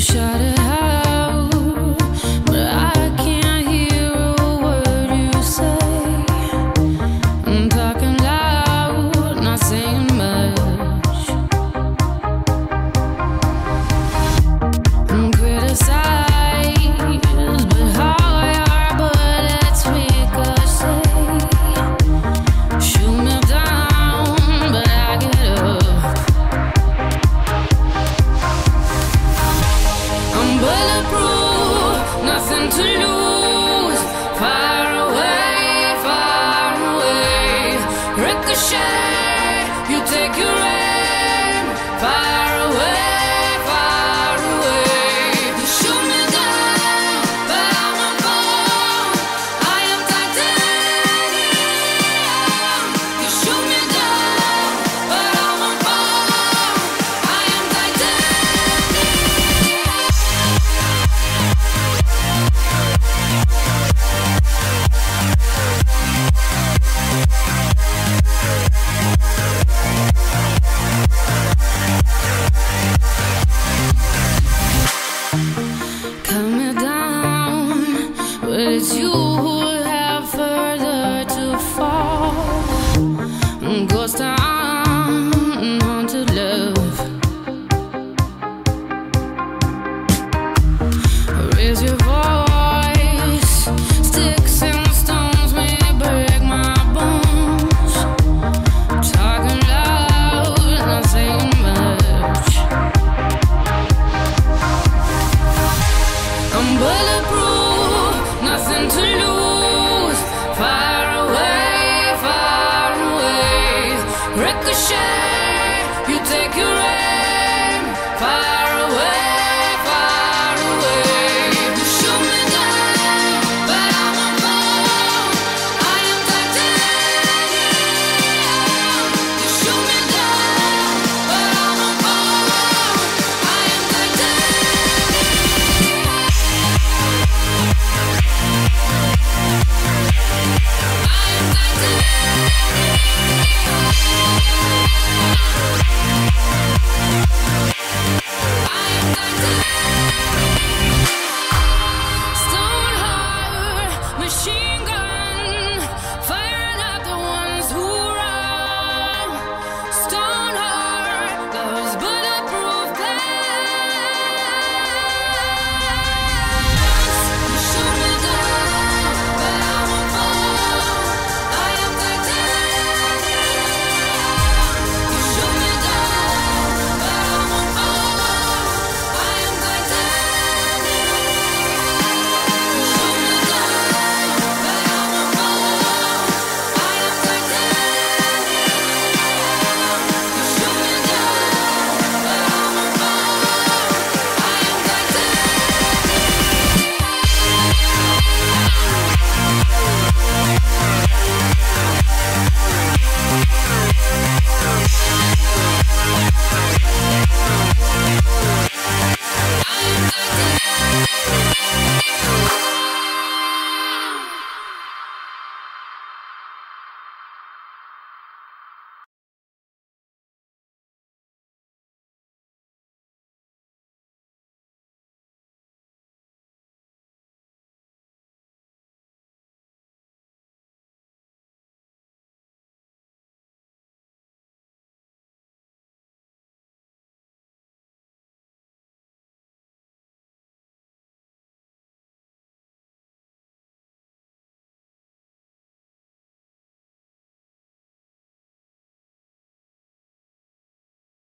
shut it you take your aim. Fire